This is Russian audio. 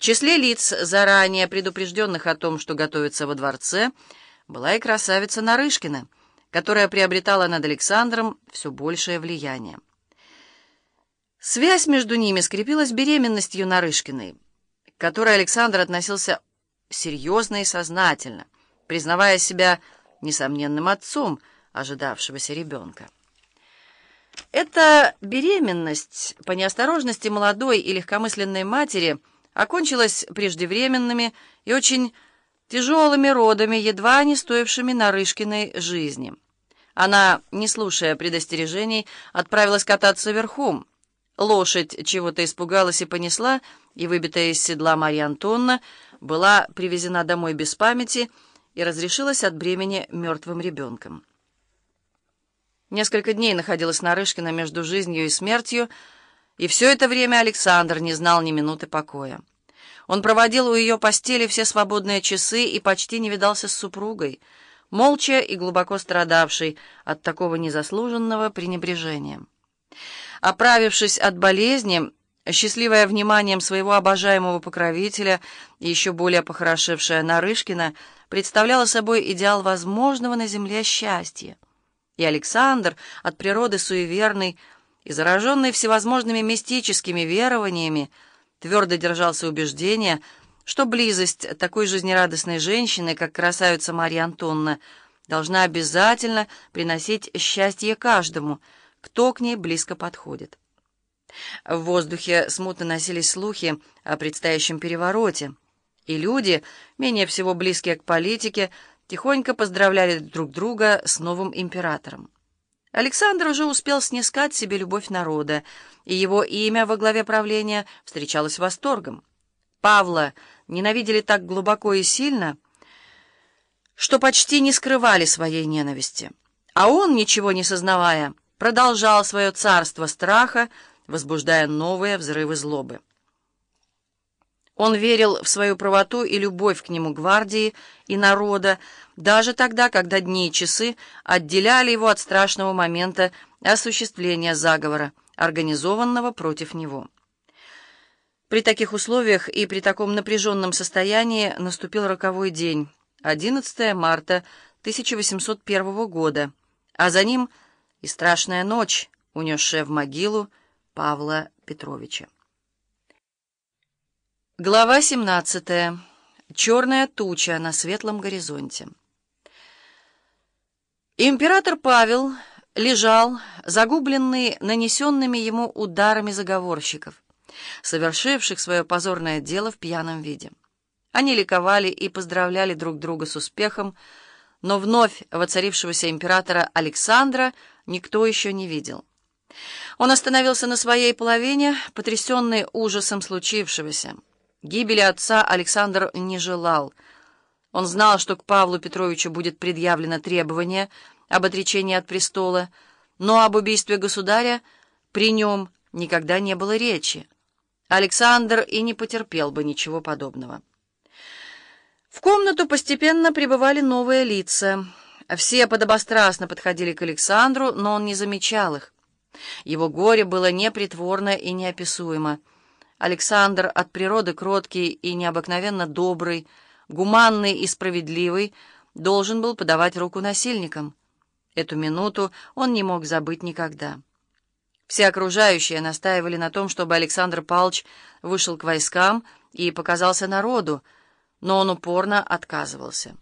В числе лиц, заранее предупрежденных о том, что готовится во дворце, была и красавица Нарышкина, которая приобретала над Александром все большее влияние. Связь между ними скрепилась беременностью Нарышкиной, к которой Александр относился серьезно и сознательно, признавая себя несомненным отцом ожидавшегося ребенка. Эта беременность по неосторожности молодой и легкомысленной матери окончилась преждевременными и очень тяжелыми родами, едва не стоившими Нарышкиной жизни. Она, не слушая предостережений, отправилась кататься верхом. Лошадь чего-то испугалась и понесла, и, выбитая из седла Марья Антонна, была привезена домой без памяти и разрешилась от бремени мертвым ребенком. Несколько дней находилась Нарышкина между жизнью и смертью, и все это время Александр не знал ни минуты покоя. Он проводил у ее постели все свободные часы и почти не видался с супругой, молча и глубоко страдавший от такого незаслуженного пренебрежения. Оправившись от болезни, счастливая вниманием своего обожаемого покровителя и еще более похорошевшая Нарышкина представляла собой идеал возможного на земле счастья. И Александр, от природы суеверный и зараженный всевозможными мистическими верованиями, твердо держался убеждения, что близость такой жизнерадостной женщины, как красавица Марья Антонна, должна обязательно приносить счастье каждому, кто к ней близко подходит. В воздухе смутно носились слухи о предстоящем перевороте, и люди, менее всего близкие к политике, тихонько поздравляли друг друга с новым императором. Александр уже успел снискать себе любовь народа, и его имя во главе правления встречалось восторгом. Павла ненавидели так глубоко и сильно, что почти не скрывали своей ненависти. А он, ничего не сознавая, продолжал свое царство страха, возбуждая новые взрывы злобы. Он верил в свою правоту и любовь к нему гвардии и народа, даже тогда, когда дни и часы отделяли его от страшного момента осуществления заговора, организованного против него. При таких условиях и при таком напряженном состоянии наступил роковой день, 11 марта 1801 года, а за ним и страшная ночь, унесшая в могилу Павла Петровича. Глава 17. Черная туча на светлом горизонте. Император Павел лежал, загубленный нанесенными ему ударами заговорщиков, совершивших свое позорное дело в пьяном виде. Они ликовали и поздравляли друг друга с успехом, но вновь воцарившегося императора Александра никто еще не видел. Он остановился на своей половине, потрясенный ужасом случившегося. Гибели отца Александр не желал. Он знал, что к Павлу Петровичу будет предъявлено требование об отречении от престола, но об убийстве государя при нем никогда не было речи. Александр и не потерпел бы ничего подобного. В комнату постепенно прибывали новые лица. Все подобострастно подходили к Александру, но он не замечал их. Его горе было непритворно и неописуемо. Александр от природы кроткий и необыкновенно добрый, гуманный и справедливый, должен был подавать руку насильникам. Эту минуту он не мог забыть никогда. Все окружающие настаивали на том, чтобы Александр Павлович вышел к войскам и показался народу, но он упорно отказывался.